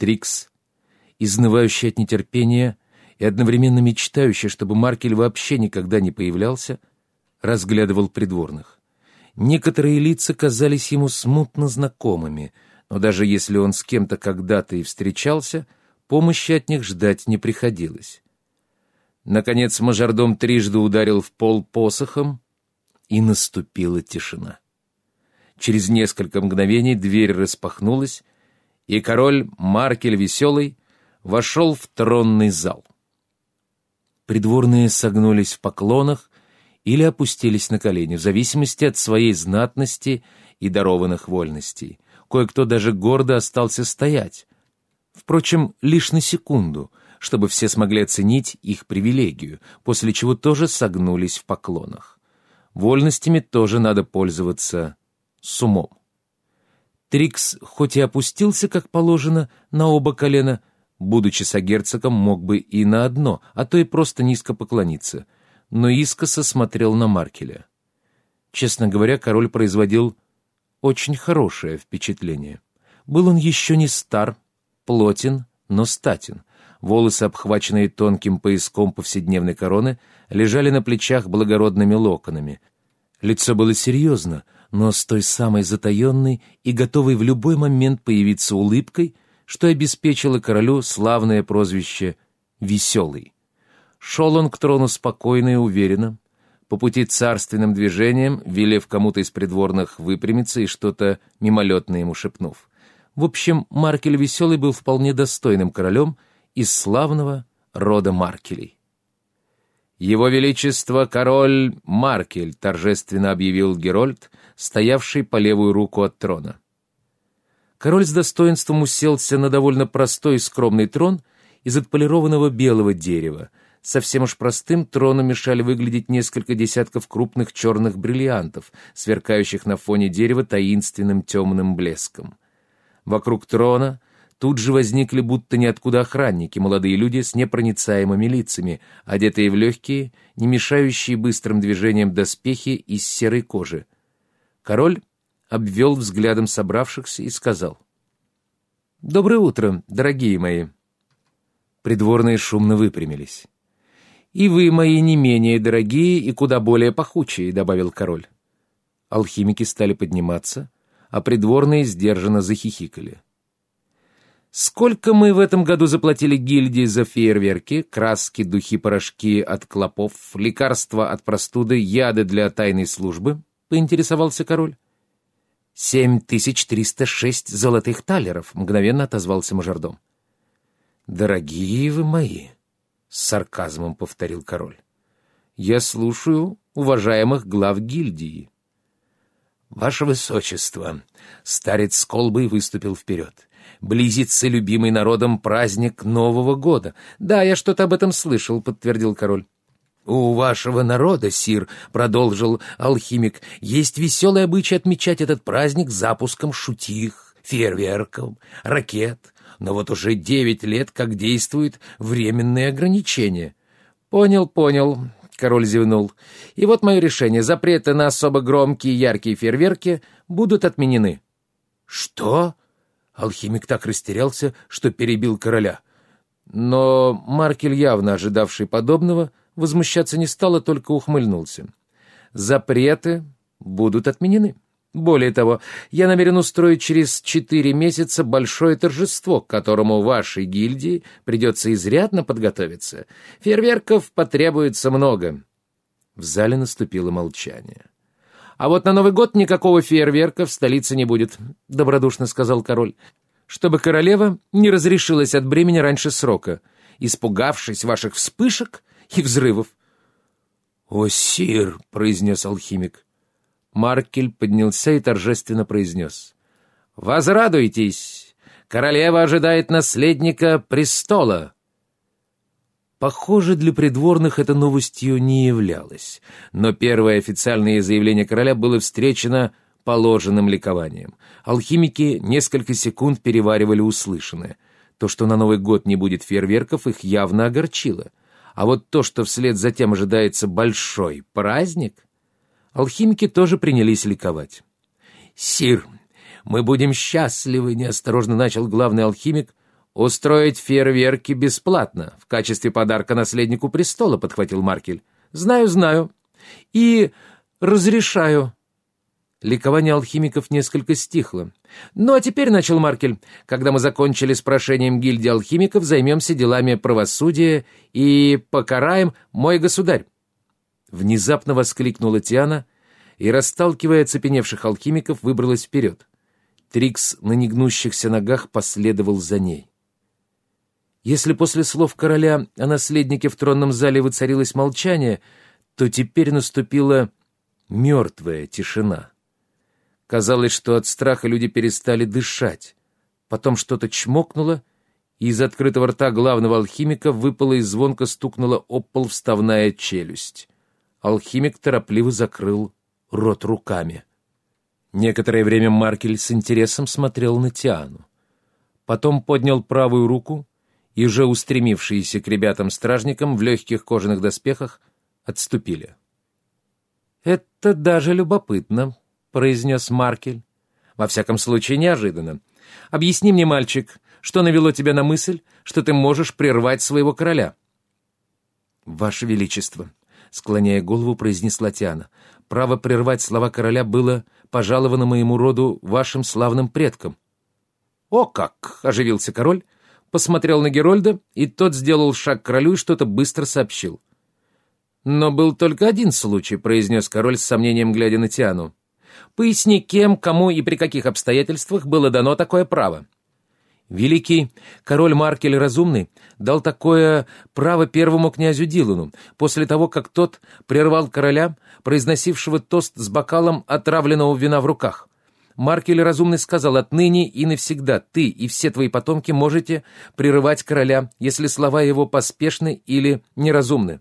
Трикс, изнывающий от нетерпения и одновременно мечтающий, чтобы Маркель вообще никогда не появлялся, разглядывал придворных. Некоторые лица казались ему смутно знакомыми, но даже если он с кем-то когда-то и встречался, помощи от них ждать не приходилось. Наконец мажордом трижды ударил в пол посохом, и наступила тишина. Через несколько мгновений дверь распахнулась, и король Маркель Веселый вошел в тронный зал. Придворные согнулись в поклонах или опустились на колени, в зависимости от своей знатности и дарованных вольностей. Кое-кто даже гордо остался стоять. Впрочем, лишь на секунду, чтобы все смогли оценить их привилегию, после чего тоже согнулись в поклонах. Вольностями тоже надо пользоваться с умом. Трикс, хоть и опустился, как положено, на оба колена, будучи сагерцогом, мог бы и на одно, а то и просто низко поклониться, но искоса смотрел на Маркеля. Честно говоря, король производил очень хорошее впечатление. Был он еще не стар, плотен, но статен. Волосы, обхваченные тонким пояском повседневной короны, лежали на плечах благородными локонами. Лицо было серьезно, но с той самой затаенной и готовой в любой момент появиться улыбкой, что обеспечило королю славное прозвище «Веселый». Шел он к трону спокойно и уверенно, по пути царственным движением, велев кому-то из придворных выпрямиться и что-то мимолетно ему шепнув. В общем, Маркель Веселый был вполне достойным королем из славного рода Маркелей. «Его Величество король Маркель», — торжественно объявил Герольд, стоявший по левую руку от трона. Король с достоинством уселся на довольно простой и скромный трон из отполированного белого дерева. Совсем уж простым трону мешали выглядеть несколько десятков крупных черных бриллиантов, сверкающих на фоне дерева таинственным темным блеском. Вокруг трона Тут же возникли будто ниоткуда охранники, молодые люди с непроницаемыми лицами, одетые в легкие, не мешающие быстрым движением доспехи из серой кожи. Король обвел взглядом собравшихся и сказал. «Доброе утро, дорогие мои!» Придворные шумно выпрямились. «И вы, мои, не менее дорогие и куда более пахучие», — добавил король. Алхимики стали подниматься, а придворные сдержанно захихикали. Сколько мы в этом году заплатили гильдии за фейерверки, краски, духи, порошки от клопов, лекарства от простуды, яды для тайной службы? — поинтересовался король. «Семь тысяч триста шесть золотых талеров», — мгновенно отозвался мажордом. «Дорогие вы мои», — с сарказмом повторил король. «Я слушаю уважаемых глав гильдии». «Ваше высочество», — старец с колбой выступил вперед, — Близится любимый народом праздник Нового года. Да, я что-то об этом слышал, подтвердил король. «У вашего народа, сир, — продолжил алхимик, — есть веселый обычай отмечать этот праздник запуском шутих, фейерверков, ракет. Но вот уже девять лет как действуют временные ограничения». «Понял, понял», — король зевнул. «И вот мое решение. Запреты на особо громкие яркие фейерверки будут отменены». «Что?» Алхимик так растерялся, что перебил короля. Но Маркель, явно ожидавший подобного, возмущаться не стал, а только ухмыльнулся. «Запреты будут отменены. Более того, я намерен устроить через четыре месяца большое торжество, к которому вашей гильдии придется изрядно подготовиться. Фейерверков потребуется много». В зале наступило молчание. «А вот на Новый год никакого фейерверка в столице не будет», — добродушно сказал король, «чтобы королева не разрешилась от бремени раньше срока, испугавшись ваших вспышек и взрывов». «О, сир!» — произнес алхимик. Маркель поднялся и торжественно произнес. «Возрадуйтесь! Королева ожидает наследника престола!» Похоже, для придворных это новостью не являлось, но первое официальное заявление короля было встречено положенным ликованием. Алхимики несколько секунд переваривали услышанное. То, что на Новый год не будет фейерверков, их явно огорчило. А вот то, что вслед за тем ожидается большой праздник, алхимики тоже принялись ликовать. «Сир, мы будем счастливы», — неосторожно начал главный алхимик, «Устроить фейерверки бесплатно, в качестве подарка наследнику престола», — подхватил Маркель. «Знаю, знаю. И разрешаю». Ликование алхимиков несколько стихло. «Ну а теперь, — начал Маркель, — когда мы закончили с прошением гильдии алхимиков, займемся делами правосудия и покараем мой государь». Внезапно воскликнула Тиана и, расталкивая оцепеневших алхимиков, выбралась вперед. Трикс на негнущихся ногах последовал за ней. Если после слов короля о наследнике в тронном зале воцарилось молчание, то теперь наступила мертвая тишина. Казалось, что от страха люди перестали дышать. Потом что-то чмокнуло, и из открытого рта главного алхимика выпала и звонко стукнула об пол вставная челюсть. Алхимик торопливо закрыл рот руками. Некоторое время Маркель с интересом смотрел на Тиану. Потом поднял правую руку, и уже устремившиеся к ребятам-стражникам в легких кожаных доспехах отступили. «Это даже любопытно», — произнес Маркель. «Во всяком случае, неожиданно. Объясни мне, мальчик, что навело тебя на мысль, что ты можешь прервать своего короля?» «Ваше Величество», — склоняя голову, произнесла Тиана, «право прервать слова короля было пожаловано моему роду вашим славным предкам». «О как!» — оживился король, посмотрел на Герольда, и тот сделал шаг к королю и что-то быстро сообщил. «Но был только один случай», — произнес король с сомнением, глядя на Тиану. Поясни, кем, кому и при каких обстоятельствах было дано такое право. Великий король Маркель Разумный дал такое право первому князю Дилану, после того, как тот прервал короля, произносившего тост с бокалом отравленного вина в руках. Маркель Разумный сказал, «Отныне и навсегда ты и все твои потомки можете прерывать короля, если слова его поспешны или неразумны».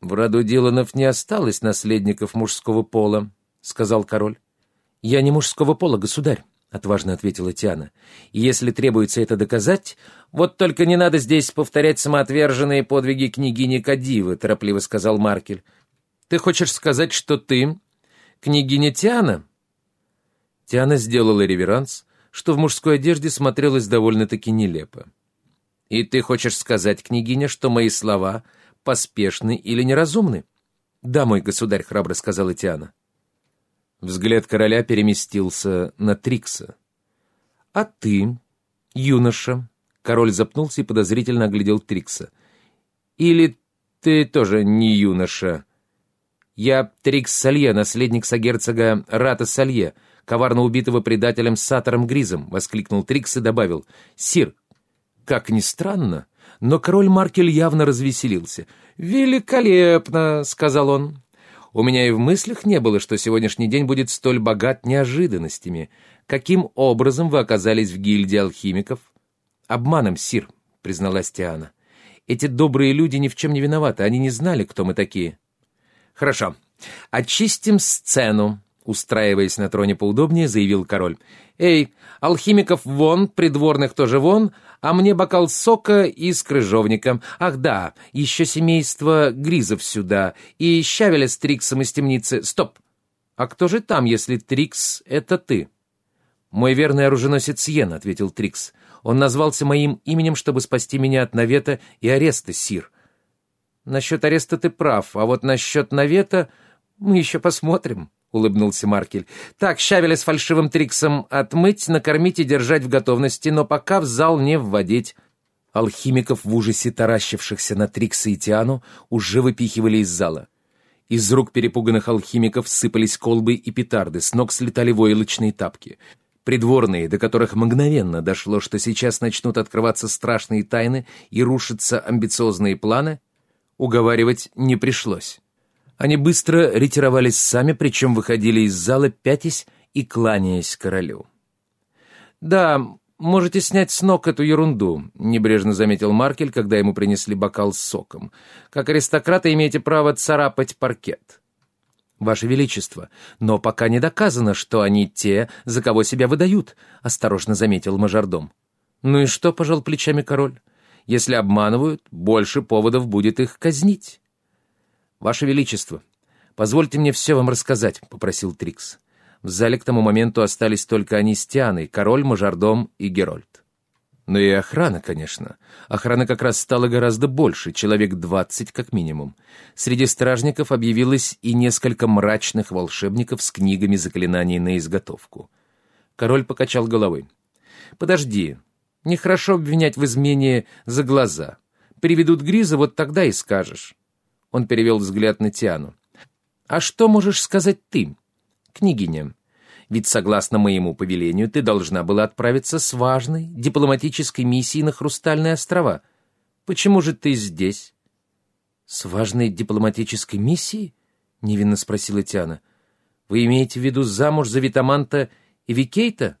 В роду Диланов не осталось наследников мужского пола, — сказал король. «Я не мужского пола, государь», — отважно ответила Тиана. «И если требуется это доказать, вот только не надо здесь повторять самоотверженные подвиги княгини Кадивы», — торопливо сказал Маркель. «Ты хочешь сказать, что ты княгиня Тиана?» Тиана сделала реверанс, что в мужской одежде смотрелось довольно-таки нелепо. «И ты хочешь сказать, княгиня, что мои слова поспешны или неразумны?» «Да, мой государь», — храбро сказала Тиана. Взгляд короля переместился на Трикса. «А ты, юноша?» Король запнулся и подозрительно оглядел Трикса. «Или ты тоже не юноша?» «Я Трикс Салье, наследник сагерцога Рата Салье, коварно убитого предателем Сатором Гризом», — воскликнул Трикс и добавил. «Сир, как ни странно, но король Маркель явно развеселился. «Великолепно!» — сказал он. У меня и в мыслях не было, что сегодняшний день будет столь богат неожиданностями. Каким образом вы оказались в гильдии алхимиков? Обманом, Сир, призналась Тиана. Эти добрые люди ни в чем не виноваты, они не знали, кто мы такие. Хорошо, очистим сцену, устраиваясь на троне поудобнее, заявил король. «Эй, алхимиков вон, придворных тоже вон, а мне бокал сока из крыжовника. Ах да, еще семейство Гризов сюда, и Щавеля с Триксом из темницы. Стоп! А кто же там, если Трикс — это ты?» «Мой верный оруженосец Йен», — ответил Трикс. «Он назвался моим именем, чтобы спасти меня от навета и ареста, Сир». «Насчет ареста ты прав, а вот насчет навета мы еще посмотрим» улыбнулся Маркель. «Так, щавеля с фальшивым триксом отмыть, накормить и держать в готовности, но пока в зал не вводить». Алхимиков в ужасе таращившихся на Трикса и Тиану уже выпихивали из зала. Из рук перепуганных алхимиков сыпались колбы и петарды, с ног слетали войлочные тапки. Придворные, до которых мгновенно дошло, что сейчас начнут открываться страшные тайны и рушатся амбициозные планы, уговаривать не пришлось. Они быстро ретировались сами, причем выходили из зала, пятясь и кланяясь королю. «Да, можете снять с ног эту ерунду», — небрежно заметил Маркель, когда ему принесли бокал с соком. «Как аристократы имеете право царапать паркет». «Ваше Величество, но пока не доказано, что они те, за кого себя выдают», — осторожно заметил мажордом. «Ну и что?» — пожал плечами король. «Если обманывают, больше поводов будет их казнить». «Ваше Величество, позвольте мне все вам рассказать», — попросил Трикс. В зале к тому моменту остались только они с Тианой, король, мажордом и Герольд. Но и охрана, конечно. Охрана как раз стала гораздо больше, человек двадцать как минимум. Среди стражников объявилось и несколько мрачных волшебников с книгами заклинаний на изготовку. Король покачал головой. «Подожди, нехорошо обвинять в измене за глаза. Приведут Гриза, вот тогда и скажешь». Он перевел взгляд на Тиану. «А что можешь сказать ты, княгиня?» Ведь, согласно моему повелению, ты должна была отправиться с важной дипломатической миссией на Хрустальные острова. Почему же ты здесь?» «С важной дипломатической миссией?» — невинно спросила Тиана. «Вы имеете в виду замуж за Витаманта и Викейта?»